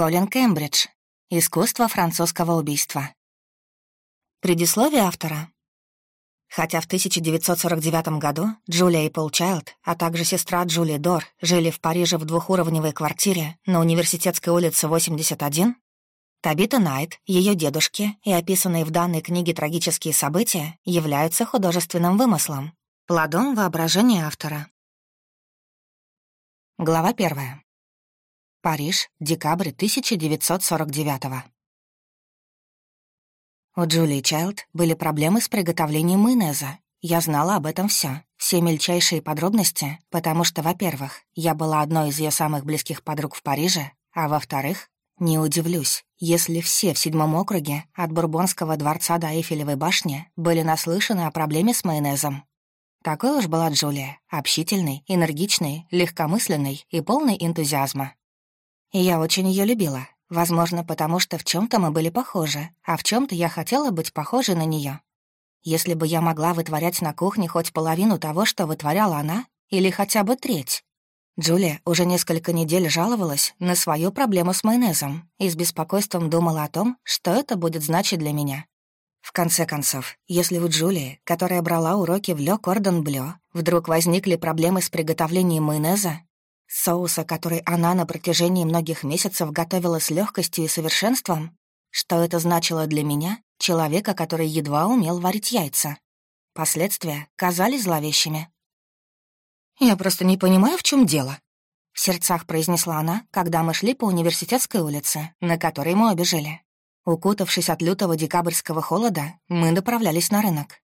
Колин Кембридж. Искусство французского убийства. Предисловие автора. Хотя в 1949 году Джулия и Пол Чайлд, а также сестра Джули Дор жили в Париже в двухуровневой квартире на Университетской улице 81, Табита Найт, ее дедушки и описанные в данной книге трагические события являются художественным вымыслом, плодом воображения автора. Глава первая. Париж, декабрь 1949 -го. У Джулии Чайлд были проблемы с приготовлением майонеза. Я знала об этом все, все мельчайшие подробности, потому что, во-первых, я была одной из ее самых близких подруг в Париже, а во-вторых, не удивлюсь, если все в седьмом округе от Бурбонского дворца до Эйфелевой башни были наслышаны о проблеме с майонезом. Такой уж была Джулия, общительной, энергичной, легкомысленной и полной энтузиазма. И я очень ее любила, возможно, потому что в чем то мы были похожи, а в чем то я хотела быть похожей на нее. Если бы я могла вытворять на кухне хоть половину того, что вытворяла она, или хотя бы треть. Джулия уже несколько недель жаловалась на свою проблему с майонезом и с беспокойством думала о том, что это будет значить для меня. В конце концов, если у Джулии, которая брала уроки в Лё Кордон Блё, вдруг возникли проблемы с приготовлением майонеза, Соуса, который она на протяжении многих месяцев готовила с легкостью и совершенством? Что это значило для меня, человека, который едва умел варить яйца? Последствия казались зловещими. «Я просто не понимаю, в чем дело», — в сердцах произнесла она, когда мы шли по университетской улице, на которой мы обе жили. Укутавшись от лютого декабрьского холода, мы направлялись на рынок.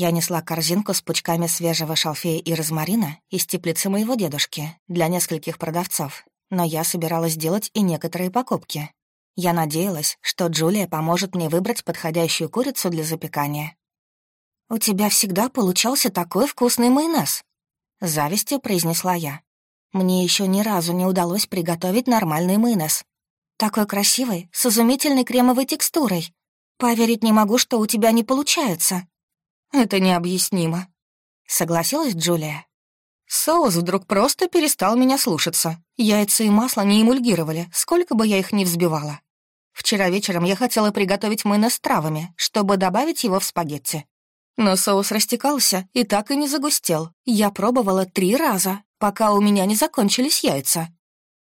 Я несла корзинку с пучками свежего шалфея и розмарина из теплицы моего дедушки для нескольких продавцов, но я собиралась делать и некоторые покупки. Я надеялась, что Джулия поможет мне выбрать подходящую курицу для запекания. «У тебя всегда получался такой вкусный майонез», — завистью произнесла я. «Мне еще ни разу не удалось приготовить нормальный майонез. Такой красивый, с изумительной кремовой текстурой. Поверить не могу, что у тебя не получается». «Это необъяснимо», — согласилась Джулия. Соус вдруг просто перестал меня слушаться. Яйца и масло не эмульгировали, сколько бы я их ни взбивала. Вчера вечером я хотела приготовить майонез с травами, чтобы добавить его в спагетти. Но соус растекался и так и не загустел. Я пробовала три раза, пока у меня не закончились яйца.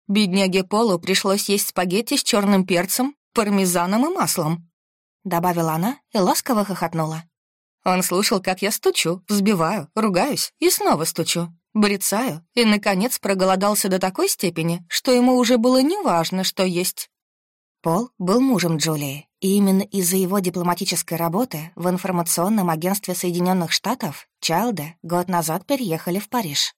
Бедняге Полу пришлось есть спагетти с черным перцем, пармезаном и маслом. Добавила она и ласково хохотнула. Он слушал, как я стучу, взбиваю, ругаюсь и снова стучу, брецаю, и, наконец, проголодался до такой степени, что ему уже было неважно, что есть. Пол был мужем Джулии, и именно из-за его дипломатической работы в информационном агентстве Соединенных Штатов Чайлды год назад переехали в Париж.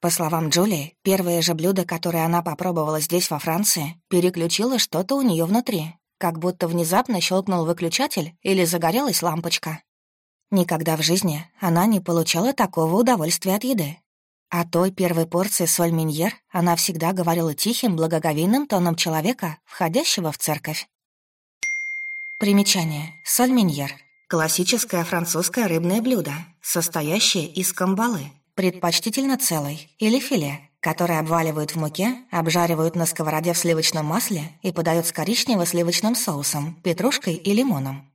По словам Джулии, первое же блюдо, которое она попробовала здесь, во Франции, переключило что-то у нее внутри, как будто внезапно щелкнул выключатель или загорелась лампочка. Никогда в жизни она не получала такого удовольствия от еды. О той первой порции соль миньер она всегда говорила тихим, благоговейным тоном человека, входящего в церковь. Примечание. Соль миньер — классическое французское рыбное блюдо, состоящее из камбалы, предпочтительно целой, или филе, которое обваливают в муке, обжаривают на сковороде в сливочном масле и подают с коричнево-сливочным соусом, петрушкой и лимоном.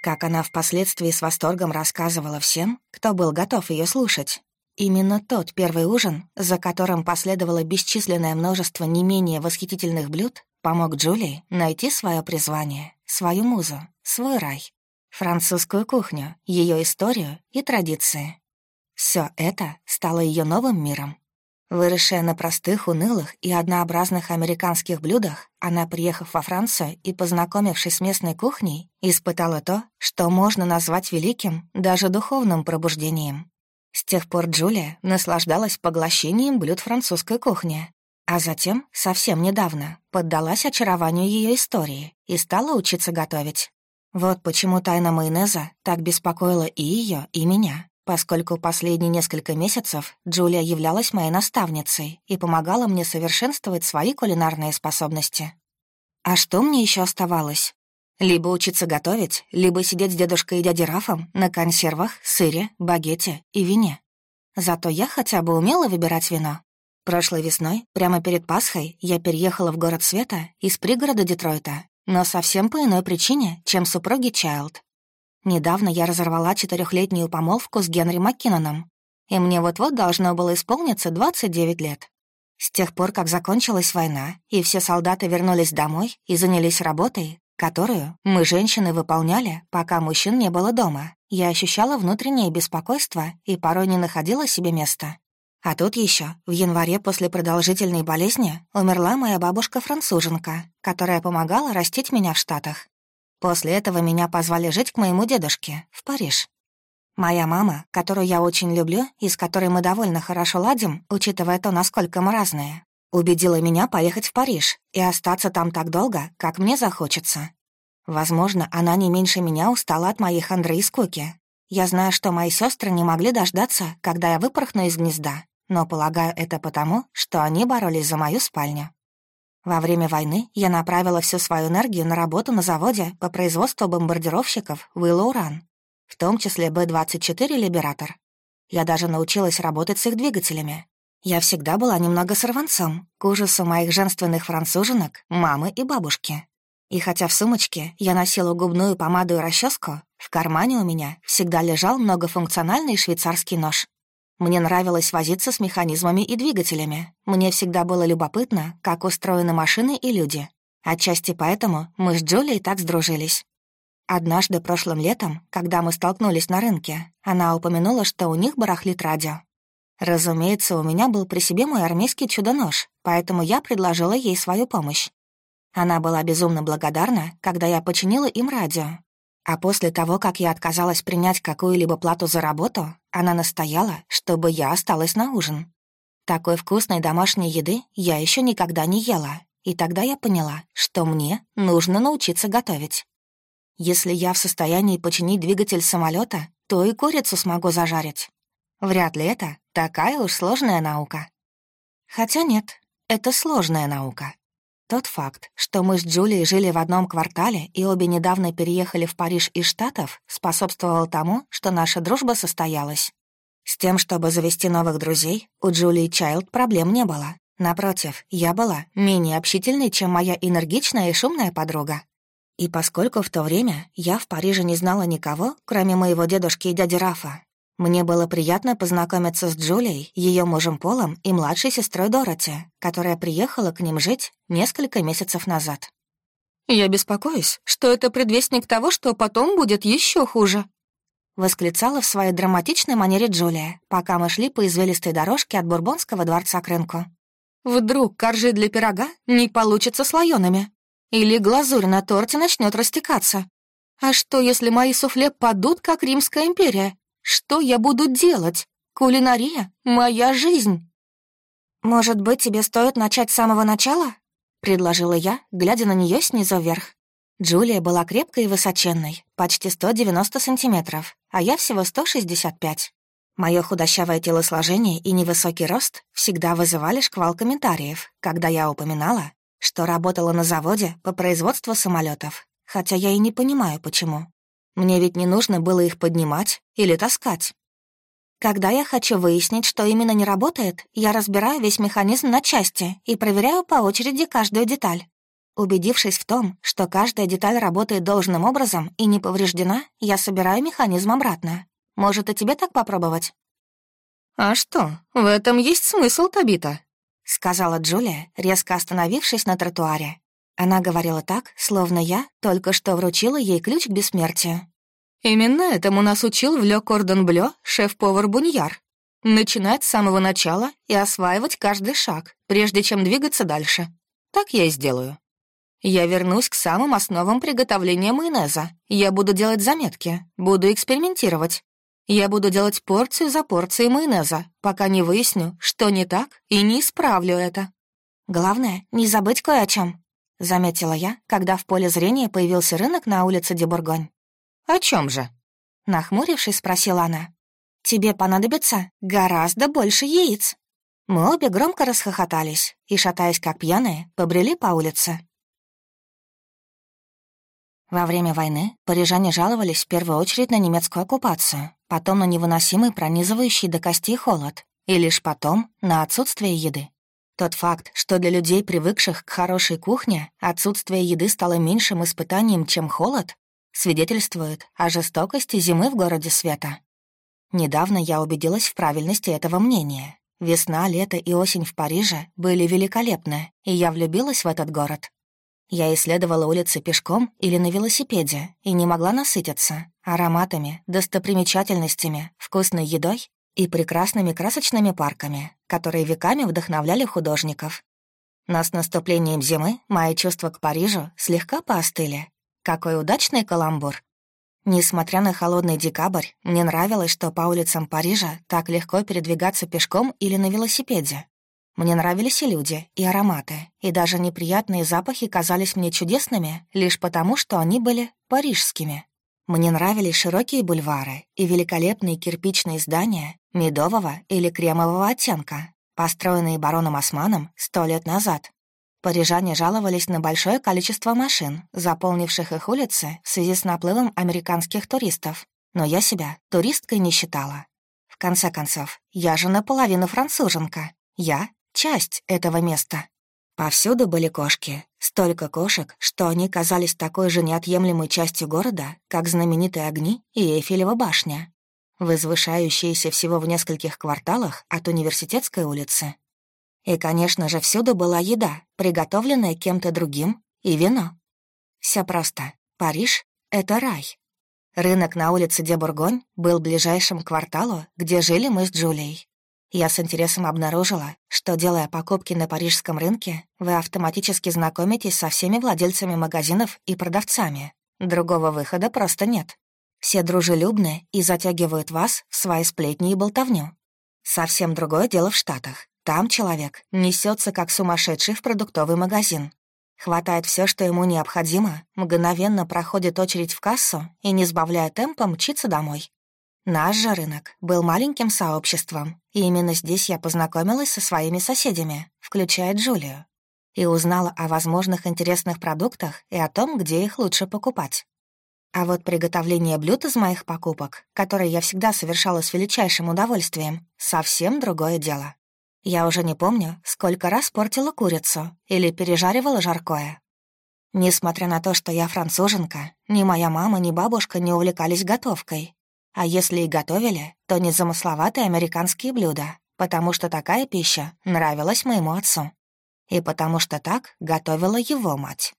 Как она впоследствии с восторгом рассказывала всем, кто был готов ее слушать. Именно тот первый ужин, за которым последовало бесчисленное множество не менее восхитительных блюд, помог Джулии найти свое призвание, свою музу, свой рай, французскую кухню, ее историю и традиции. Все это стало ее новым миром, Выросшая на простых, унылых и однообразных американских блюдах, она, приехав во Францию и познакомившись с местной кухней, испытала то, что можно назвать великим, даже духовным пробуждением. С тех пор Джулия наслаждалась поглощением блюд французской кухни, а затем, совсем недавно, поддалась очарованию ее истории и стала учиться готовить. Вот почему тайна майонеза так беспокоила и ее, и меня поскольку последние несколько месяцев Джулия являлась моей наставницей и помогала мне совершенствовать свои кулинарные способности. А что мне еще оставалось? Либо учиться готовить, либо сидеть с дедушкой и дядей Рафом на консервах, сыре, багете и вине. Зато я хотя бы умела выбирать вино. Прошлой весной, прямо перед Пасхой, я переехала в город Света из пригорода Детройта, но совсем по иной причине, чем супруги Чайлд. Недавно я разорвала четырехлетнюю помолвку с Генри Маккиноном, и мне вот-вот должно было исполниться 29 лет. С тех пор, как закончилась война, и все солдаты вернулись домой и занялись работой, которую мы, женщины, выполняли, пока мужчин не было дома, я ощущала внутреннее беспокойство и порой не находила себе места. А тут еще в январе после продолжительной болезни умерла моя бабушка-француженка, которая помогала растить меня в Штатах. После этого меня позвали жить к моему дедушке, в Париж. Моя мама, которую я очень люблю и с которой мы довольно хорошо ладим, учитывая то, насколько мы разные, убедила меня поехать в Париж и остаться там так долго, как мне захочется. Возможно, она не меньше меня устала от моей хандры и скуки, я знаю, что мои сестры не могли дождаться, когда я выпорхну из гнезда, но полагаю это потому, что они боролись за мою спальню. Во время войны я направила всю свою энергию на работу на заводе по производству бомбардировщиков «Уиллоуран», в том числе Б-24 «Либератор». Я даже научилась работать с их двигателями. Я всегда была немного сорванцом, к ужасу моих женственных француженок, мамы и бабушки. И хотя в сумочке я носила губную помаду и расческу, в кармане у меня всегда лежал многофункциональный швейцарский нож. Мне нравилось возиться с механизмами и двигателями. Мне всегда было любопытно, как устроены машины и люди. Отчасти поэтому мы с Джулией так сдружились. Однажды прошлым летом, когда мы столкнулись на рынке, она упомянула, что у них барахлит радио. Разумеется, у меня был при себе мой армейский чудо-нож, поэтому я предложила ей свою помощь. Она была безумно благодарна, когда я починила им радио. А после того, как я отказалась принять какую-либо плату за работу, она настояла, чтобы я осталась на ужин. Такой вкусной домашней еды я еще никогда не ела, и тогда я поняла, что мне нужно научиться готовить. Если я в состоянии починить двигатель самолета, то и курицу смогу зажарить. Вряд ли это такая уж сложная наука. Хотя нет, это сложная наука. Тот факт, что мы с Джулией жили в одном квартале и обе недавно переехали в Париж из Штатов, способствовал тому, что наша дружба состоялась. С тем, чтобы завести новых друзей, у Джулии Чайлд проблем не было. Напротив, я была менее общительной, чем моя энергичная и шумная подруга. И поскольку в то время я в Париже не знала никого, кроме моего дедушки и дяди Рафа, мне было приятно познакомиться с Джулией, ее мужем Полом и младшей сестрой Дороти, которая приехала к ним жить несколько месяцев назад. «Я беспокоюсь, что это предвестник того, что потом будет еще хуже», восклицала в своей драматичной манере Джулия, пока мы шли по извилистой дорожке от Бурбонского дворца к рынку. «Вдруг коржи для пирога не получится слоёными? Или глазурь на торте начнет растекаться? А что, если мои суфле падут, как Римская империя, что я буду делать? Кулинария — моя жизнь. «Может быть, тебе стоит начать с самого начала?» — предложила я, глядя на нее снизу вверх. Джулия была крепкой и высоченной, почти 190 сантиметров, а я всего 165. Мое худощавое телосложение и невысокий рост всегда вызывали шквал комментариев, когда я упоминала, что работала на заводе по производству самолетов, хотя я и не понимаю, почему. Мне ведь не нужно было их поднимать или таскать. Когда я хочу выяснить, что именно не работает, я разбираю весь механизм на части и проверяю по очереди каждую деталь. Убедившись в том, что каждая деталь работает должным образом и не повреждена, я собираю механизм обратно. Может, и тебе так попробовать? «А что, в этом есть смысл, Табита?» — сказала Джулия, резко остановившись на тротуаре. Она говорила так, словно я только что вручила ей ключ к бессмертию. «Именно этому нас учил в Ле Кордон Блё шеф-повар Буньяр. Начинать с самого начала и осваивать каждый шаг, прежде чем двигаться дальше. Так я и сделаю. Я вернусь к самым основам приготовления майонеза. Я буду делать заметки, буду экспериментировать. Я буду делать порцию за порцией майонеза, пока не выясню, что не так, и не исправлю это. Главное, не забыть кое о чем. — заметила я, когда в поле зрения появился рынок на улице Дебургонь. «О чем же?» — нахмурившись, спросила она. «Тебе понадобится гораздо больше яиц». Мы обе громко расхохотались и, шатаясь как пьяные, побрели по улице. Во время войны парижане жаловались в первую очередь на немецкую оккупацию, потом на невыносимый пронизывающий до костей холод и лишь потом на отсутствие еды. Тот факт, что для людей, привыкших к хорошей кухне, отсутствие еды стало меньшим испытанием, чем холод, свидетельствует о жестокости зимы в городе Света. Недавно я убедилась в правильности этого мнения. Весна, лето и осень в Париже были великолепны, и я влюбилась в этот город. Я исследовала улицы пешком или на велосипеде и не могла насытиться ароматами, достопримечательностями, вкусной едой и прекрасными красочными парками, которые веками вдохновляли художников. Но с наступлением зимы мои чувства к Парижу слегка поостыли. Какой удачный каламбур. Несмотря на холодный декабрь, мне нравилось, что по улицам Парижа так легко передвигаться пешком или на велосипеде. Мне нравились и люди, и ароматы, и даже неприятные запахи казались мне чудесными лишь потому, что они были парижскими. Мне нравились широкие бульвары и великолепные кирпичные здания медового или кремового оттенка, построенные бароном Османом сто лет назад. Парижане жаловались на большое количество машин, заполнивших их улицы в связи с наплывом американских туристов, но я себя туристкой не считала. В конце концов, я же наполовину француженка. Я — часть этого места. Повсюду были кошки. Столько кошек, что они казались такой же неотъемлемой частью города, как знаменитые огни и Эйфелева башня, возвышающиеся всего в нескольких кварталах от Университетской улицы. И, конечно же, всюду была еда, приготовленная кем-то другим, и вино. Все просто. Париж — это рай. Рынок на улице Дебургонь был ближайшим к кварталу, где жили мы с Джулией. Я с интересом обнаружила, что, делая покупки на парижском рынке, вы автоматически знакомитесь со всеми владельцами магазинов и продавцами. Другого выхода просто нет. Все дружелюбны и затягивают вас в свои сплетни и болтовню. Совсем другое дело в Штатах. Там человек несется как сумасшедший в продуктовый магазин. Хватает все, что ему необходимо, мгновенно проходит очередь в кассу и, не сбавляя темпа, мчится домой. Наш же рынок был маленьким сообществом, и именно здесь я познакомилась со своими соседями, включая Джулию, и узнала о возможных интересных продуктах и о том, где их лучше покупать. А вот приготовление блюд из моих покупок, которые я всегда совершала с величайшим удовольствием, совсем другое дело. Я уже не помню, сколько раз портила курицу или пережаривала жаркое. Несмотря на то, что я француженка, ни моя мама, ни бабушка не увлекались готовкой, а если и готовили, то незамысловатые американские блюда, потому что такая пища нравилась моему отцу. И потому что так готовила его мать.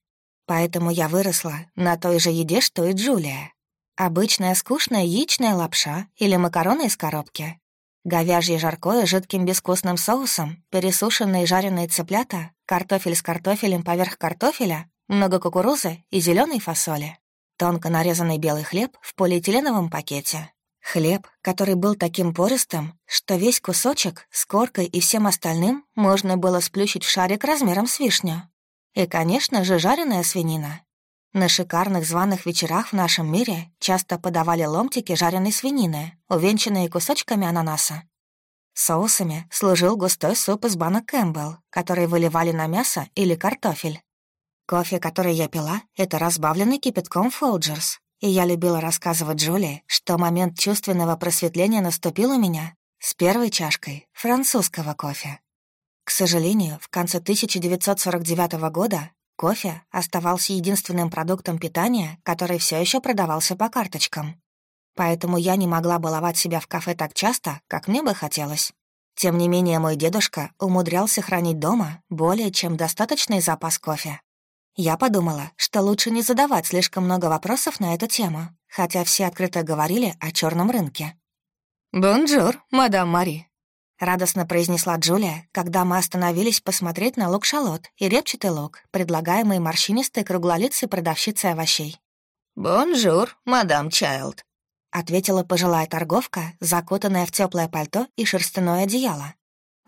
Поэтому я выросла на той же еде, что и Джулия. Обычная скучная яичная лапша или макароны из коробки. Говяжье жаркое с жидким безвкусным соусом, пересушенные жареные цыплята, картофель с картофелем поверх картофеля, много кукурузы и зеленой фасоли. Тонко нарезанный белый хлеб в полиэтиленовом пакете. Хлеб, который был таким пористым, что весь кусочек с коркой и всем остальным можно было сплющить в шарик размером с вишню. И, конечно же, жареная свинина. На шикарных званых вечерах в нашем мире часто подавали ломтики жареной свинины, увенчанные кусочками ананаса. Соусами служил густой суп из банок Кэмпбелл, который выливали на мясо или картофель. Кофе, который я пила, это разбавленный кипятком Фолджерс. И я любила рассказывать Джулии, что момент чувственного просветления наступил у меня с первой чашкой французского кофе. К сожалению, в конце 1949 года кофе оставался единственным продуктом питания, который все еще продавался по карточкам. Поэтому я не могла баловать себя в кафе так часто, как мне бы хотелось. Тем не менее, мой дедушка умудрялся хранить дома более чем достаточный запас кофе. Я подумала, что лучше не задавать слишком много вопросов на эту тему, хотя все открыто говорили о черном рынке. «Bonjour, мадам Мари», — радостно произнесла Джулия, когда мы остановились посмотреть на лук-шалот и репчатый лук, предлагаемый морщинистой круглолицей продавщицей овощей. «Bonjour, мадам Чайлд», — ответила пожилая торговка, закутанная в теплое пальто и шерстяное одеяло.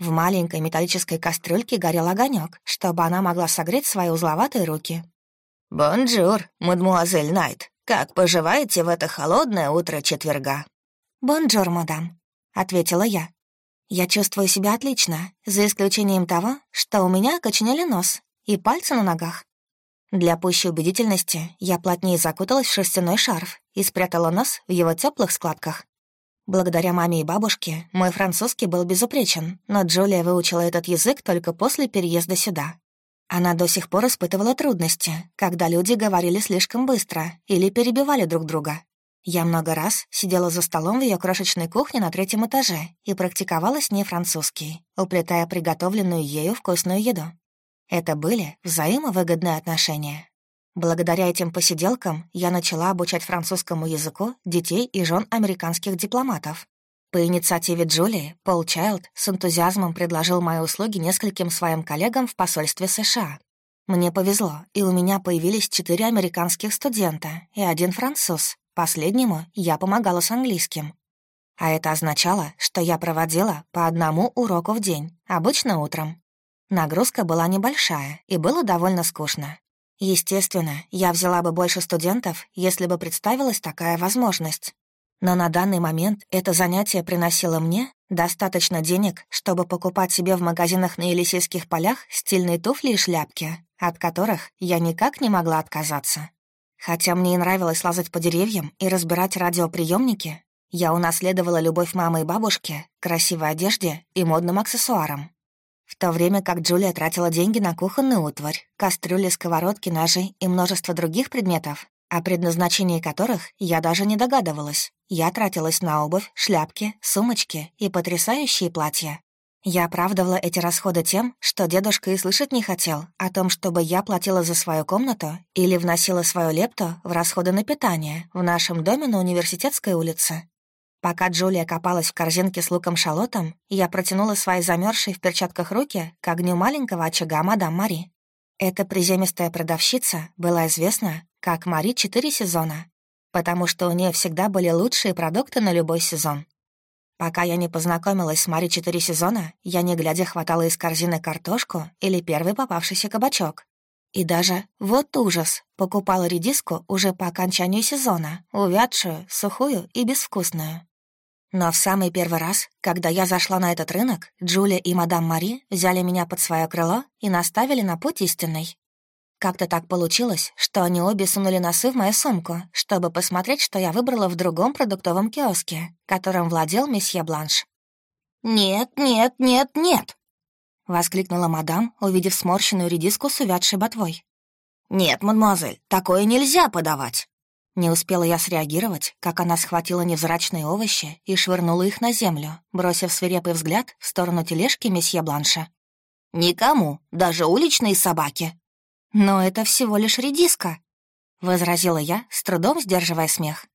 В маленькой металлической кастрюльке горел огонек, чтобы она могла согреть свои узловатые руки. «Бонжур, мадмуазель Найт. Как поживаете в это холодное утро четверга?» «Bonjour, мадам», — ответила я. «Я чувствую себя отлично, за исключением того, что у меня окоченели нос и пальцы на ногах. Для пущей убедительности я плотнее закуталась в шерстяной шарф и спрятала нос в его теплых складках. Благодаря маме и бабушке мой французский был безупречен, но Джулия выучила этот язык только после переезда сюда. Она до сих пор испытывала трудности, когда люди говорили слишком быстро или перебивали друг друга. Я много раз сидела за столом в ее крошечной кухне на третьем этаже и практиковала с ней французский, уплетая приготовленную ею вкусную еду. Это были взаимовыгодные отношения. Благодаря этим посиделкам я начала обучать французскому языку детей и жен американских дипломатов. По инициативе Джулии, Пол Чайлд с энтузиазмом предложил мои услуги нескольким своим коллегам в посольстве США. Мне повезло, и у меня появились четыре американских студента и один француз. Последнему я помогала с английским. А это означало, что я проводила по одному уроку в день, обычно утром. Нагрузка была небольшая, и было довольно скучно. Естественно, я взяла бы больше студентов, если бы представилась такая возможность. Но на данный момент это занятие приносило мне достаточно денег, чтобы покупать себе в магазинах на Елисейских полях стильные туфли и шляпки, от которых я никак не могла отказаться. Хотя мне и нравилось лазать по деревьям и разбирать радиоприемники, я унаследовала любовь мамы и бабушки красивой одежде и модным аксессуарам. В то время как Джулия тратила деньги на кухонную утварь, кастрюли, сковородки, ножи и множество других предметов, о предназначении которых я даже не догадывалась, я тратилась на обувь, шляпки, сумочки и потрясающие платья. Я оправдывала эти расходы тем, что дедушка и слышать не хотел о том, чтобы я платила за свою комнату или вносила свою лепту в расходы на питание в нашем доме на Университетской улице. Пока Джулия копалась в корзинке с луком-шалотом, я протянула свои замерзшие в перчатках руки к огню маленького очага мадам Мари. Эта приземистая продавщица была известна как Мари четыре сезона, потому что у нее всегда были лучшие продукты на любой сезон. Пока я не познакомилась с Мари четыре сезона, я не глядя хватала из корзины картошку или первый попавшийся кабачок. И даже, вот ужас, покупала редиску уже по окончанию сезона, увядшую, сухую и безвкусную. Но в самый первый раз, когда я зашла на этот рынок, Джулия и мадам Мари взяли меня под свое крыло и наставили на путь истинный. Как-то так получилось, что они обе сунули носы в мою сумку, чтобы посмотреть, что я выбрала в другом продуктовом киоске, которым владел месье Бланш. «Нет, нет, нет, нет!» — воскликнула мадам, увидев сморщенную редиску с увядшей ботвой. «Нет, мадемуазель, такое нельзя подавать!» Не успела я среагировать, как она схватила невзрачные овощи и швырнула их на землю, бросив свирепый взгляд в сторону тележки месье Бланша. «Никому, даже уличные собаки». «Но это всего лишь редиска», — возразила я, с трудом сдерживая смех.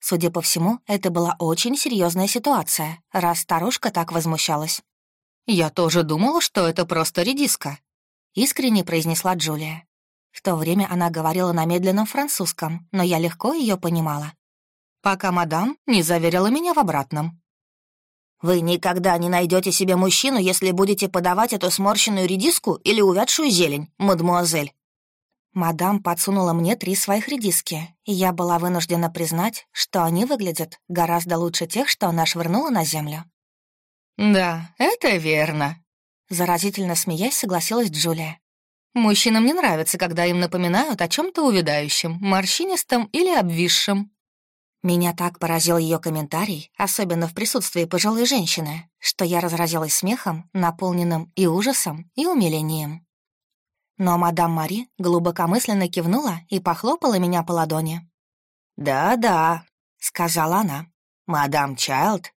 Судя по всему, это была очень серьезная ситуация, раз старушка так возмущалась. «Я тоже думала, что это просто редиска», — искренне произнесла Джулия. В то время она говорила на медленном французском, но я легко ее понимала. Пока мадам не заверила меня в обратном. «Вы никогда не найдете себе мужчину, если будете подавать эту сморщенную редиску или увядшую зелень, мадмуазель». Мадам подсунула мне три своих редиски, и я была вынуждена признать, что они выглядят гораздо лучше тех, что она швырнула на землю. «Да, это верно», — заразительно смеясь согласилась Джулия. Мужчинам не нравится, когда им напоминают о чем то увядающем, морщинистом или обвисшем. Меня так поразил ее комментарий, особенно в присутствии пожилой женщины, что я разразилась смехом, наполненным и ужасом, и умилением. Но мадам Мари глубокомысленно кивнула и похлопала меня по ладони. «Да-да», — сказала она. «Мадам Чайлд».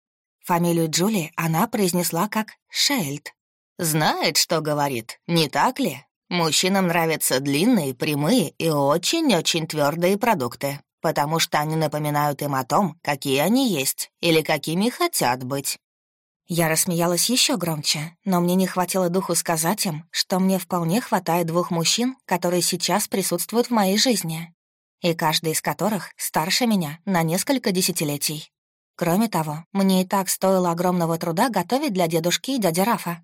Фамилию Джули она произнесла как «Шейлд». «Знает, что говорит, не так ли?» Мужчинам нравятся длинные, прямые и очень-очень твердые продукты, потому что они напоминают им о том, какие они есть или какими хотят быть. Я рассмеялась еще громче, но мне не хватило духу сказать им, что мне вполне хватает двух мужчин, которые сейчас присутствуют в моей жизни, и каждый из которых старше меня на несколько десятилетий. Кроме того, мне и так стоило огромного труда готовить для дедушки и дяди Рафа.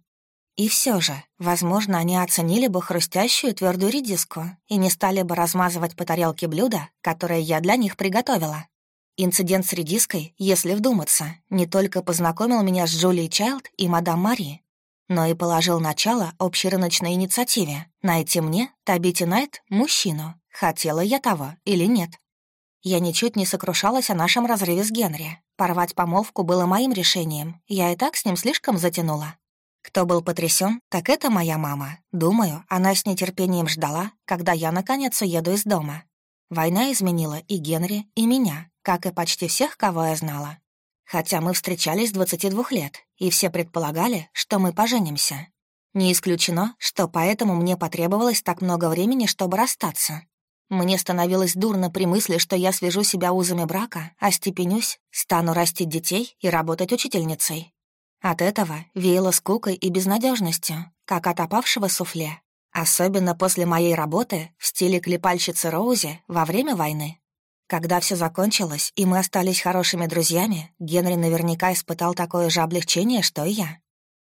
И все же, возможно, они оценили бы хрустящую твердую редиску и не стали бы размазывать по тарелке блюда, которое я для них приготовила. Инцидент с редиской, если вдуматься, не только познакомил меня с Джулией Чайлд и мадам Мари, но и положил начало общерыночной инициативе найти мне, Табити Найт, мужчину, хотела я того или нет. Я ничуть не сокрушалась о нашем разрыве с Генри. Порвать помолвку было моим решением. Я и так с ним слишком затянула. Кто был потрясен, так это моя мама. Думаю, она с нетерпением ждала, когда я наконец уеду из дома. Война изменила и Генри, и меня, как и почти всех, кого я знала. Хотя мы встречались 22 лет, и все предполагали, что мы поженимся. Не исключено, что поэтому мне потребовалось так много времени, чтобы расстаться. Мне становилось дурно при мысли, что я свяжу себя узами брака, остепенюсь, стану растить детей и работать учительницей. От этого веяло скукой и безнадежностью, как от опавшего суфле. Особенно после моей работы в стиле клепальщицы Роузи во время войны. Когда все закончилось, и мы остались хорошими друзьями, Генри наверняка испытал такое же облегчение, что и я.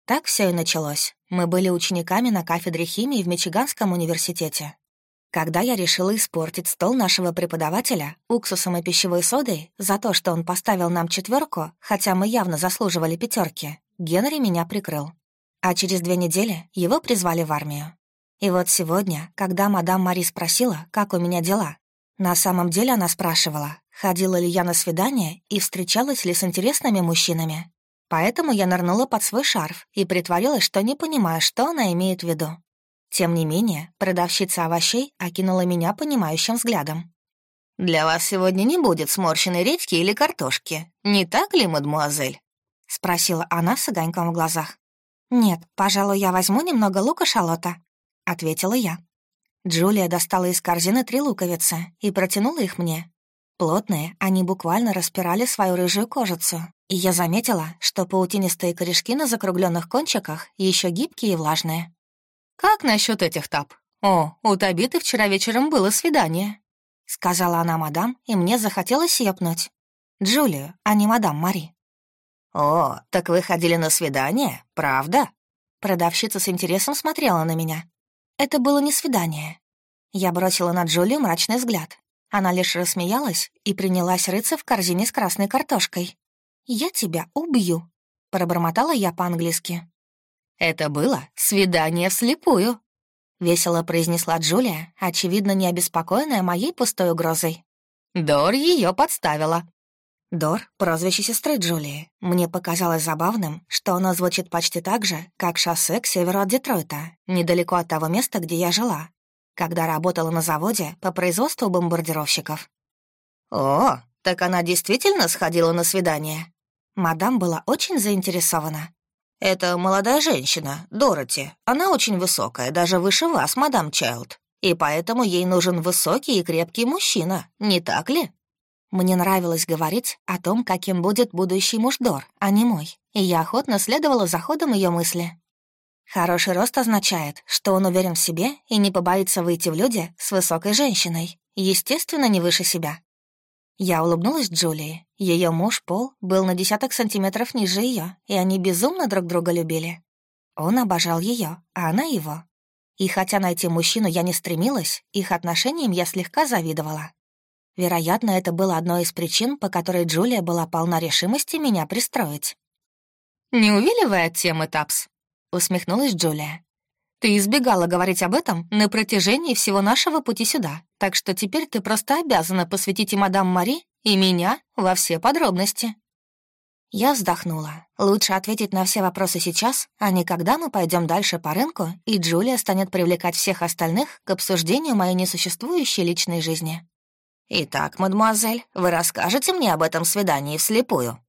Так все и началось. Мы были учениками на кафедре химии в Мичиганском университете. Когда я решила испортить стол нашего преподавателя уксусом и пищевой содой за то, что он поставил нам четверку, хотя мы явно заслуживали пятерки, Генри меня прикрыл. А через две недели его призвали в армию. И вот сегодня, когда мадам Мари спросила, как у меня дела, на самом деле она спрашивала, ходила ли я на свидание и встречалась ли с интересными мужчинами. Поэтому я нырнула под свой шарф и притворилась, что не понимаю, что она имеет в виду. Тем не менее, продавщица овощей окинула меня понимающим взглядом. «Для вас сегодня не будет сморщенной редьки или картошки, не так ли, мадмуазель?» — спросила она с огоньком в глазах. «Нет, пожалуй, я возьму немного лука-шалота», — ответила я. Джулия достала из корзины три луковицы и протянула их мне. Плотные, они буквально распирали свою рыжую кожицу, и я заметила, что паутинистые корешки на закругленных кончиках еще гибкие и влажные. «Как насчет этих тап? О, у Табиты вчера вечером было свидание», — сказала она мадам, и мне захотелось ее пнуть. Джулию, а не мадам Мари. «О, так вы ходили на свидание, правда?» Продавщица с интересом смотрела на меня. Это было не свидание. Я бросила на Джулию мрачный взгляд. Она лишь рассмеялась и принялась рыться в корзине с красной картошкой. «Я тебя убью», — пробормотала я по-английски. «Это было свидание вслепую», — весело произнесла Джулия, очевидно, не обеспокоенная моей пустой угрозой. Дор ее подставила. Дор — прозвище сестры Джулии. Мне показалось забавным, что оно звучит почти так же, как шоссе к северу от Детройта, недалеко от того места, где я жила, когда работала на заводе по производству бомбардировщиков. «О, так она действительно сходила на свидание?» Мадам была очень заинтересована. «Это молодая женщина, Дороти. Она очень высокая, даже выше вас, мадам Чайлд. И поэтому ей нужен высокий и крепкий мужчина, не так ли?» Мне нравилось говорить о том, каким будет будущий муж Дор, а не мой, и я охотно следовала за ходом ее мысли. Хороший рост означает, что он уверен в себе и не побоится выйти в люди с высокой женщиной, естественно, не выше себя. Я улыбнулась Джулии. Ее муж Пол был на десяток сантиметров ниже ее, и они безумно друг друга любили. Он обожал ее, а она его. И хотя найти мужчину я не стремилась, их отношениям я слегка завидовала. Вероятно, это было одной из причин, по которой Джулия была полна решимости меня пристроить. «Не увиливая от темы, Тапс?» — усмехнулась Джулия. Ты избегала говорить об этом на протяжении всего нашего пути сюда, так что теперь ты просто обязана посвятить и мадам Мари, и меня во все подробности». Я вздохнула. Лучше ответить на все вопросы сейчас, а не когда мы пойдем дальше по рынку, и Джулия станет привлекать всех остальных к обсуждению моей несуществующей личной жизни. «Итак, мадемуазель, вы расскажете мне об этом свидании вслепую?»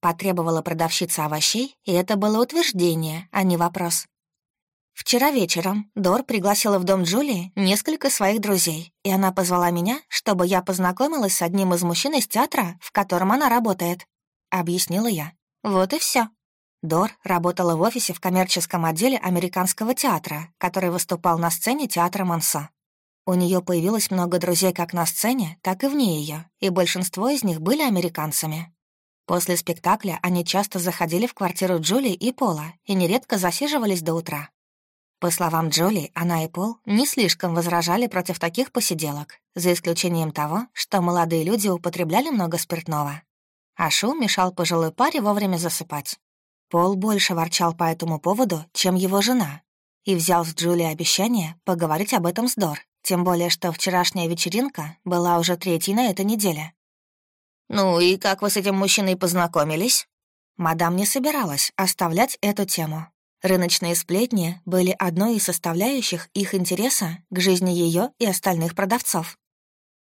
Потребовала продавщица овощей, и это было утверждение, а не вопрос. Вчера вечером Дор пригласила в дом Джулии несколько своих друзей, и она позвала меня, чтобы я познакомилась с одним из мужчин из театра, в котором она работает. Объяснила я. Вот и все. Дор работала в офисе в коммерческом отделе американского театра, который выступал на сцене театра Монсо. У нее появилось много друзей как на сцене, так и вне ее, и большинство из них были американцами. После спектакля они часто заходили в квартиру Джулии и Пола и нередко засиживались до утра. По словам Джоли, она и Пол не слишком возражали против таких посиделок, за исключением того, что молодые люди употребляли много спиртного. А шум мешал пожилой паре вовремя засыпать. Пол больше ворчал по этому поводу, чем его жена, и взял с Джули обещание поговорить об этом с Дор тем более что вчерашняя вечеринка была уже третьей на этой неделе. «Ну и как вы с этим мужчиной познакомились?» Мадам не собиралась оставлять эту тему. Рыночные сплетни были одной из составляющих их интереса к жизни ее и остальных продавцов.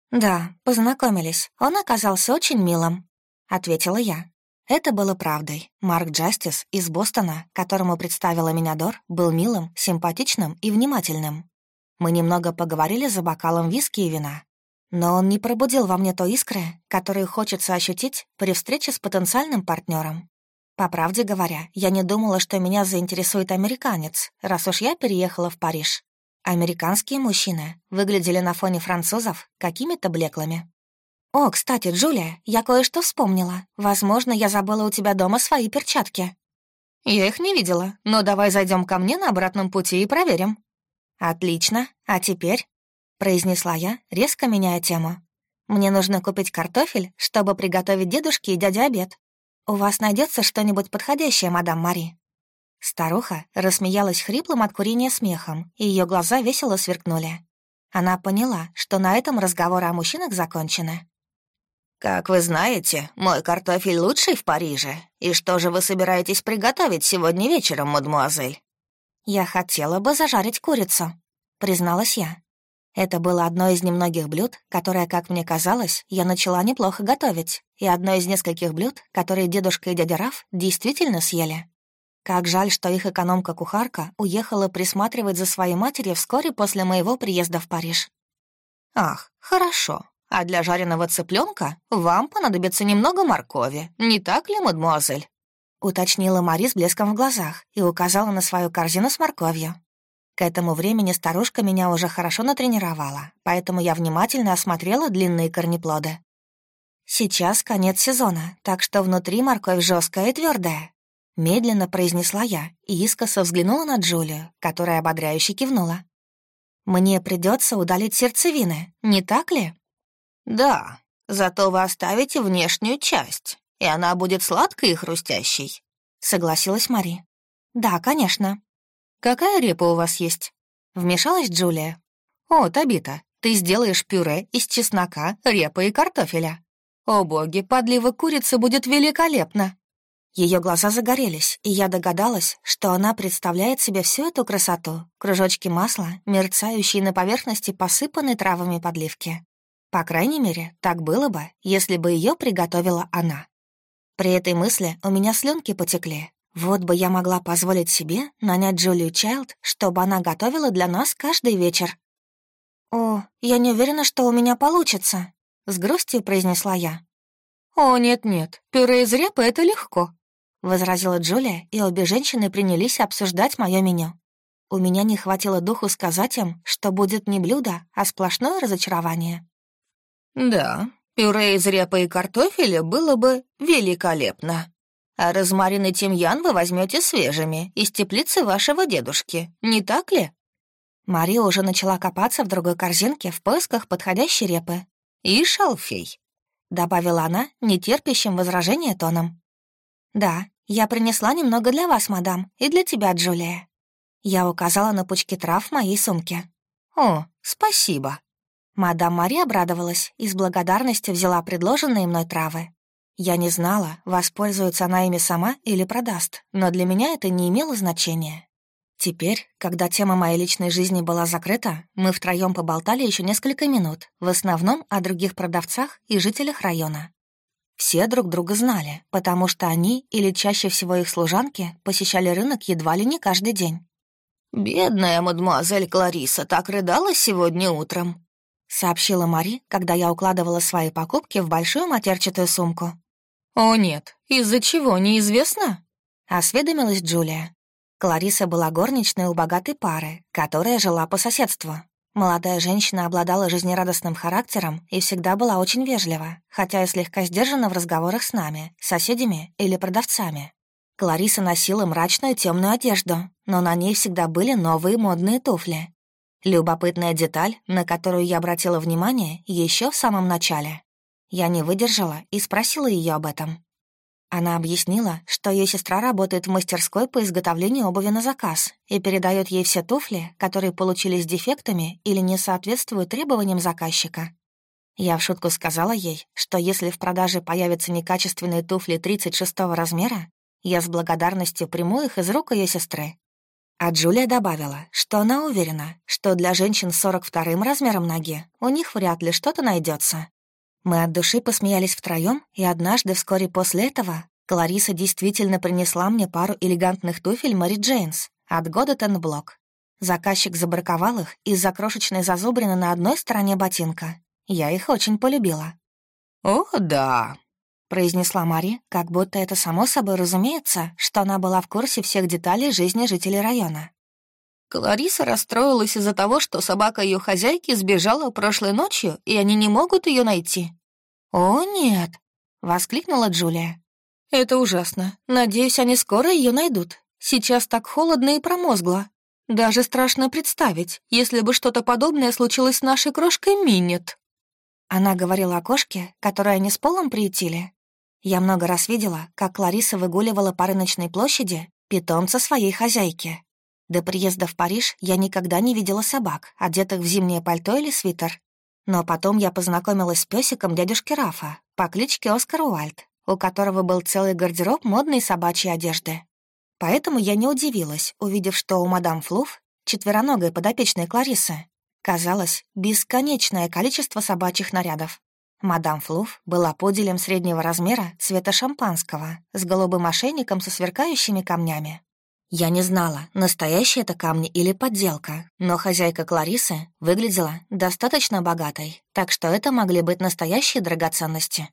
«Да, познакомились. Он оказался очень милым», — ответила я. Это было правдой. Марк Джастис из Бостона, которому представила меня Дор, был милым, симпатичным и внимательным. Мы немного поговорили за бокалом виски и вина. Но он не пробудил во мне той искры, которую хочется ощутить при встрече с потенциальным партнером. По правде говоря, я не думала, что меня заинтересует американец, раз уж я переехала в Париж. Американские мужчины выглядели на фоне французов какими-то блеклыми. «О, кстати, Джулия, я кое-что вспомнила. Возможно, я забыла у тебя дома свои перчатки». «Я их не видела, но давай зайдем ко мне на обратном пути и проверим». «Отлично. А теперь?» — произнесла я, резко меняя тему. «Мне нужно купить картофель, чтобы приготовить дедушке и дяде обед. «У вас найдется что-нибудь подходящее, мадам Мари?» Старуха рассмеялась хриплым от курения смехом, и ее глаза весело сверкнули. Она поняла, что на этом разговоры о мужчинах закончены. «Как вы знаете, мой картофель лучший в Париже. И что же вы собираетесь приготовить сегодня вечером, мадемуазель?» «Я хотела бы зажарить курицу», — призналась я. Это было одно из немногих блюд, которое, как мне казалось, я начала неплохо готовить, и одно из нескольких блюд, которые дедушка и дядя Раф действительно съели. Как жаль, что их экономка-кухарка уехала присматривать за своей матерью вскоре после моего приезда в Париж. «Ах, хорошо. А для жареного цыпленка вам понадобится немного моркови, не так ли, мадемуазель?» Уточнила Мари с блеском в глазах и указала на свою корзину с морковью. К этому времени старушка меня уже хорошо натренировала, поэтому я внимательно осмотрела длинные корнеплоды. «Сейчас конец сезона, так что внутри морковь жесткая и твердая. Медленно произнесла я и искоса взглянула на Джулию, которая ободряюще кивнула. «Мне придется удалить сердцевины, не так ли?» «Да, зато вы оставите внешнюю часть, и она будет сладкой и хрустящей», — согласилась Мари. «Да, конечно», «Какая репа у вас есть?» Вмешалась Джулия. «О, Табита, ты сделаешь пюре из чеснока, репы и картофеля. О боги, подлива курицы будет великолепно!» Ее глаза загорелись, и я догадалась, что она представляет себе всю эту красоту, кружочки масла, мерцающие на поверхности посыпанной травами подливки. По крайней мере, так было бы, если бы ее приготовила она. При этой мысли у меня слюнки потекли, вот бы я могла позволить себе нанять Джулию Чайлд, чтобы она готовила для нас каждый вечер. «О, я не уверена, что у меня получится», — с грустью произнесла я. «О, нет-нет, пюре из репы — это легко», — возразила Джулия, и обе женщины принялись обсуждать мое меню. У меня не хватило духу сказать им, что будет не блюдо, а сплошное разочарование. «Да, пюре из репы и картофеля было бы великолепно», а розмарин и тимьян вы возьмете свежими, из теплицы вашего дедушки, не так ли?» Мария уже начала копаться в другой корзинке в поисках подходящей репы. «И шалфей», — добавила она нетерпящим возражения тоном. «Да, я принесла немного для вас, мадам, и для тебя, Джулия». Я указала на пучки трав в моей сумке. «О, спасибо». Мадам Мари обрадовалась и с благодарностью взяла предложенные мной травы. Я не знала, воспользуется она ими сама или продаст, но для меня это не имело значения. Теперь, когда тема моей личной жизни была закрыта, мы втроем поболтали еще несколько минут, в основном о других продавцах и жителях района. Все друг друга знали, потому что они или чаще всего их служанки посещали рынок едва ли не каждый день. «Бедная мадемуазель Клариса так рыдала сегодня утром», — сообщила Мари, когда я укладывала свои покупки в большую матерчатую сумку. «О нет, из-за чего, неизвестно?» — осведомилась Джулия. Клариса была горничной у богатой пары, которая жила по соседству. Молодая женщина обладала жизнерадостным характером и всегда была очень вежлива, хотя и слегка сдержана в разговорах с нами, соседями или продавцами. Клариса носила мрачную темную одежду, но на ней всегда были новые модные туфли. Любопытная деталь, на которую я обратила внимание еще в самом начале. Я не выдержала и спросила ее об этом. Она объяснила, что ее сестра работает в мастерской по изготовлению обуви на заказ и передает ей все туфли, которые получились дефектами или не соответствуют требованиям заказчика. Я в шутку сказала ей, что если в продаже появятся некачественные туфли 36 размера, я с благодарностью приму их из рук ее сестры. А Джулия добавила, что она уверена, что для женщин с 42 размером ноги у них вряд ли что-то найдется. Мы от души посмеялись втроем, и однажды вскоре после этого Клариса действительно принесла мне пару элегантных туфель Мэри Джейнс от Годетон Блок. Заказчик забраковал их из-за крошечной зазубрины на одной стороне ботинка. Я их очень полюбила. «О, да», произнесла Мари, как будто это само собой разумеется, что она была в курсе всех деталей жизни жителей района. Клариса расстроилась из-за того, что собака ее хозяйки сбежала прошлой ночью, и они не могут ее найти. «О, нет!» — воскликнула Джулия. «Это ужасно. Надеюсь, они скоро ее найдут. Сейчас так холодно и промозгло. Даже страшно представить, если бы что-то подобное случилось с нашей крошкой Миннет». Она говорила о кошке, которую они с Полом приютили. Я много раз видела, как Лариса выгуливала по рыночной площади питомца своей хозяйки. До приезда в Париж я никогда не видела собак, одетых в зимнее пальто или свитер. Но потом я познакомилась с песиком дядюшки Рафа по кличке Оскар Уальд, у которого был целый гардероб модной собачьей одежды. Поэтому я не удивилась, увидев, что у мадам Флуф, четвероногой подопечной Кларисы, казалось бесконечное количество собачьих нарядов. Мадам Флуф была поделем среднего размера цвета шампанского с голубым ошейником со сверкающими камнями. Я не знала, настоящие это камни или подделка, но хозяйка Кларисы выглядела достаточно богатой, так что это могли быть настоящие драгоценности.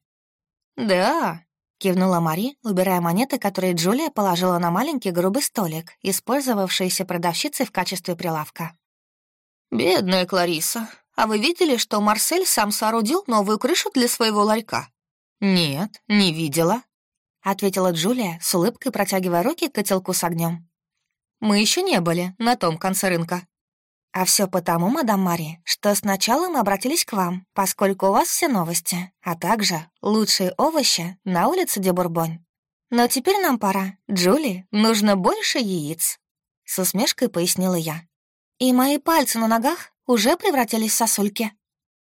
«Да», — кивнула Мари, убирая монеты, которые Джулия положила на маленький грубый столик, использовавшийся продавщицей в качестве прилавка. «Бедная Клариса, а вы видели, что Марсель сам соорудил новую крышу для своего ларька?» «Нет, не видела», — ответила Джулия, с улыбкой протягивая руки к котелку с огнем. «Мы еще не были на том конце рынка». «А все потому, мадам Мари, что сначала мы обратились к вам, поскольку у вас все новости, а также лучшие овощи на улице Дебурбонь. Но теперь нам пора. Джули, нужно больше яиц», — с усмешкой пояснила я. «И мои пальцы на ногах уже превратились в сосульки.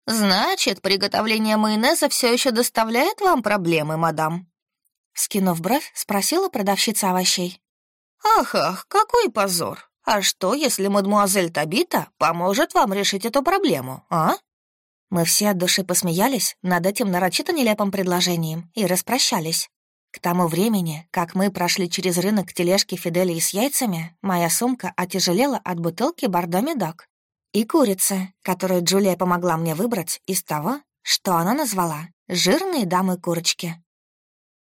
«Значит, приготовление майонеза все еще доставляет вам проблемы, мадам?» Скинув бровь, спросила продавщица овощей. «Ах-ах, какой позор! А что, если мадмуазель Табита поможет вам решить эту проблему, а?» Мы все от души посмеялись над этим нарочито нелепым предложением и распрощались. К тому времени, как мы прошли через рынок тележки Фиделии с яйцами, моя сумка отяжелела от бутылки Бордо Медок и курица, которую Джулия помогла мне выбрать из того, что она назвала «жирные дамы-курочки».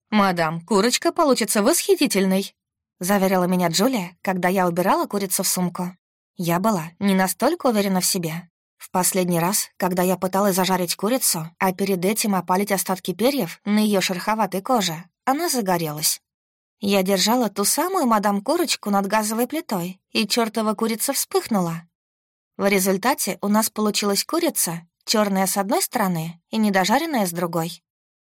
«Мадам, курочка получится восхитительной», — заверила меня Джулия, когда я убирала курицу в сумку. Я была не настолько уверена в себе. В последний раз, когда я пыталась зажарить курицу, а перед этим опалить остатки перьев на ее шероховатой коже, она загорелась. Я держала ту самую мадам-курочку над газовой плитой, и чертова курица вспыхнула, в результате у нас получилась курица, черная с одной стороны и недожаренная с другой.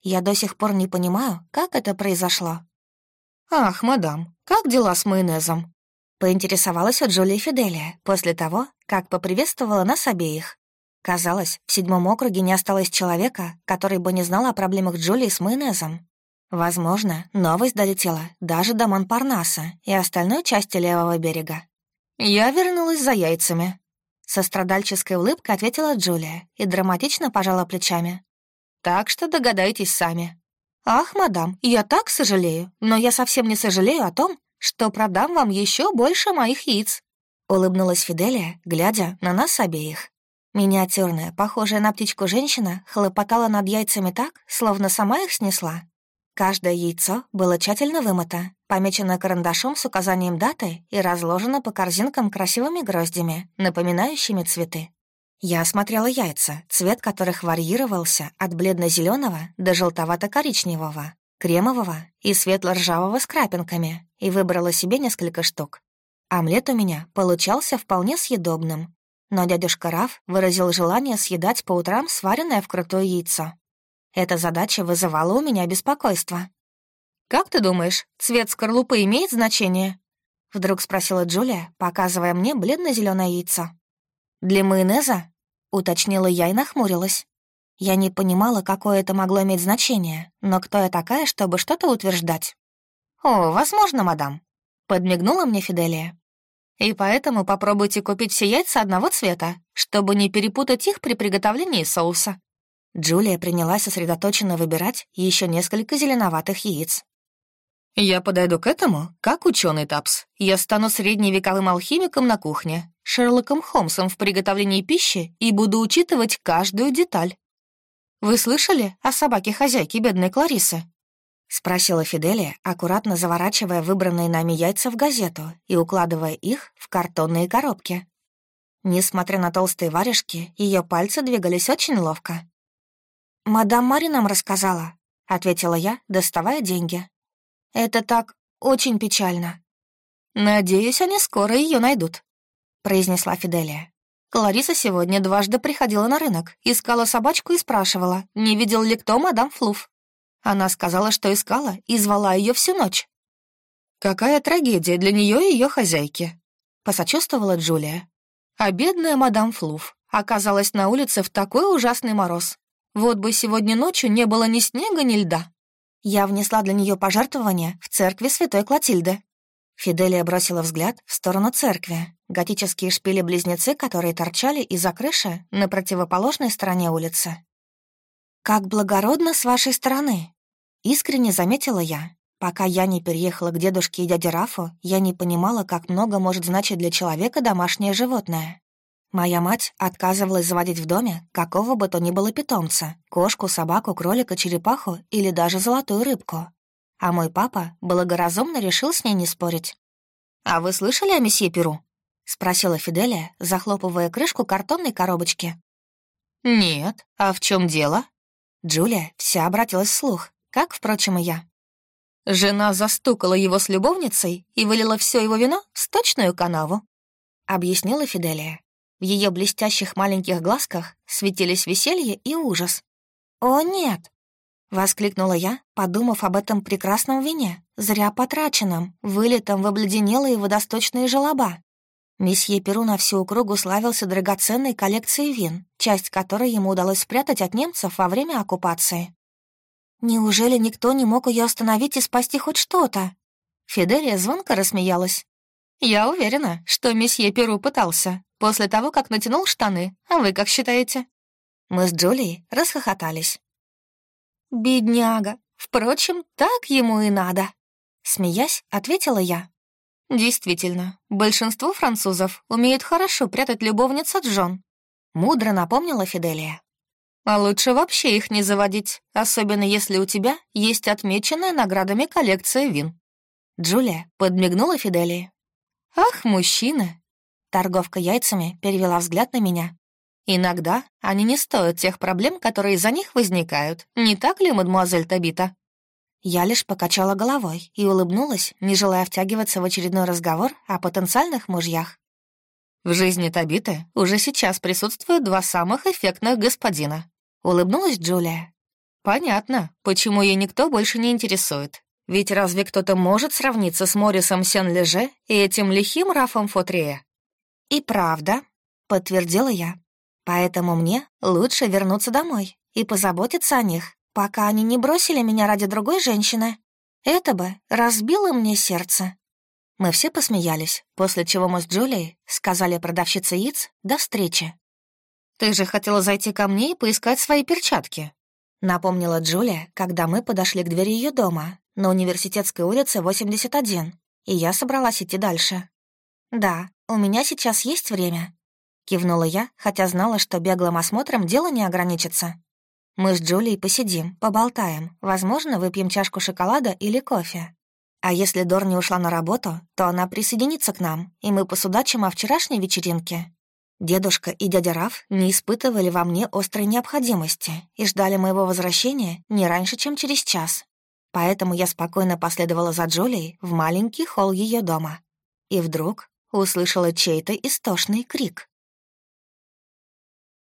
Я до сих пор не понимаю, как это произошло. «Ах, мадам, как дела с майонезом?» Поинтересовалась у Джулии Фиделия после того, как поприветствовала нас обеих. Казалось, в седьмом округе не осталось человека, который бы не знал о проблемах Джулии с майонезом. Возможно, новость долетела даже до Монпарнаса и остальной части левого берега. «Я вернулась за яйцами», со страдальческой улыбкой ответила Джулия и драматично пожала плечами. «Так что догадайтесь сами». «Ах, мадам, я так сожалею, но я совсем не сожалею о том, что продам вам еще больше моих яиц», — улыбнулась Фиделия, глядя на нас обеих. Миниатюрная, похожая на птичку женщина, хлопотала над яйцами так, словно сама их снесла. Каждое яйцо было тщательно вымыто, помечено карандашом с указанием даты и разложено по корзинкам красивыми гроздями, напоминающими цветы. Я осмотрела яйца, цвет которых варьировался от бледно зеленого до желтовато-коричневого, кремового и светло-ржавого с крапинками, и выбрала себе несколько штук. Омлет у меня получался вполне съедобным, но дядюшка Раф выразил желание съедать по утрам сваренное вкрутую яйцо. Эта задача вызывала у меня беспокойство. как ты думаешь, цвет скорлупы имеет значение?» Вдруг спросила Джулия, показывая мне бледно зеленое яйцо. «Для майонеза?» — уточнила я и нахмурилась. Я не понимала, какое это могло иметь значение, но кто я такая, чтобы что-то утверждать? «О, возможно, мадам», — подмигнула мне Фиделия. «И поэтому попробуйте купить все яйца одного цвета, чтобы не перепутать их при приготовлении соуса». Джулия принялась сосредоточенно выбирать еще несколько зеленоватых яиц. «Я подойду к этому, как ученый Тапс. Я стану средневековым алхимиком на кухне, Шерлоком Холмсом в приготовлении пищи и буду учитывать каждую деталь. «Вы слышали о собаке-хозяйке бедной Кларисы?» — спросила Фиделия, аккуратно заворачивая выбранные нами яйца в газету и укладывая их в картонные коробки. Несмотря на толстые варежки, ее пальцы двигались очень ловко. «Мадам Мари нам рассказала», — ответила я, доставая деньги. «Это так очень печально». «Надеюсь, они скоро ее найдут», — произнесла Фиделия. Клариса сегодня дважды приходила на рынок, искала собачку и спрашивала, не видел ли кто мадам Флуф. Она сказала, что искала, и звала ее всю ночь. «Какая трагедия для нее и ее хозяйки», — посочувствовала Джулия. А бедная мадам Флуф оказалась на улице в такой ужасный мороз. Вот бы сегодня ночью не было ни снега, ни льда. Я внесла для нее пожертвование в церкви Святой Клотильды. Фиделия бросила взгляд в сторону церкви. Готические шпили-близнецы, которые торчали из-за крыши на противоположной стороне улицы. «Как благородно с вашей стороны!» Искренне заметила я. Пока я не переехала к дедушке и дяде Рафу, я не понимала, как много может значить для человека домашнее животное. Моя мать отказывалась заводить в доме какого бы то ни было питомца — кошку, собаку, кролика, черепаху или даже золотую рыбку а мой папа благоразумно решил с ней не спорить. «А вы слышали о месье Перу?» — спросила Фиделия, захлопывая крышку картонной коробочки. «Нет. А в чем дело?» Джулия вся обратилась вслух, как, впрочем, и я. Жена застукала его с любовницей и вылила все его вино в сточную канаву, — объяснила Фиделия. В ее блестящих маленьких глазках светились веселье и ужас. «О, нет! Воскликнула я, подумав об этом прекрасном вине, зря потраченном, вылитом в обледенелые водосточные желоба. Месье Перу на всю округу славился драгоценной коллекцией вин, часть которой ему удалось спрятать от немцев во время оккупации. Неужели никто не мог ее остановить и спасти хоть что-то? Фиделия звонко рассмеялась. «Я уверена, что месье Перу пытался, после того, как натянул штаны. А вы как считаете?» Мы с Джулией расхохотались. «Бедняга. Впрочем, так ему и надо», — смеясь, ответила я. «Действительно, большинство французов умеют хорошо прятать любовниц от жен», — мудро напомнила Фиделия. «А лучше вообще их не заводить, особенно если у тебя есть отмеченная наградами коллекция вин». Джулия подмигнула Фиделии. «Ах, мужчина!» Торговка яйцами перевела взгляд на меня. Иногда они не стоят тех проблем, которые из-за них возникают. Не так ли, мадемуазель Табита?» Я лишь покачала головой и улыбнулась, не желая втягиваться в очередной разговор о потенциальных мужьях. В жизни Табиты уже сейчас присутствуют два самых эффектных господина. Улыбнулась Джулия. Понятно, почему ей никто больше не интересует. Ведь разве кто-то может сравниться с Морисом Сен-Леже и этим лихим Рафом Фотрия? И правда, подтвердила я. Поэтому мне лучше вернуться домой и позаботиться о них, пока они не бросили меня ради другой женщины. Это бы разбило мне сердце. Мы все посмеялись, после чего мы с Джулией сказали продавщице яиц «до встречи». «Ты же хотела зайти ко мне и поискать свои перчатки», напомнила Джулия, когда мы подошли к двери ее дома на Университетской улице 81, и я собралась идти дальше. «Да, у меня сейчас есть время, Кивнула я, хотя знала, что беглым осмотром дело не ограничится. Мы с Джулией посидим, поболтаем, возможно, выпьем чашку шоколада или кофе. А если Дор не ушла на работу, то она присоединится к нам, и мы посудачим о вчерашней вечеринке. Дедушка и дядя Раф не испытывали во мне острой необходимости и ждали моего возвращения не раньше, чем через час. Поэтому я спокойно последовала за Джулией в маленький холл ее дома. И вдруг услышала чей-то истошный крик.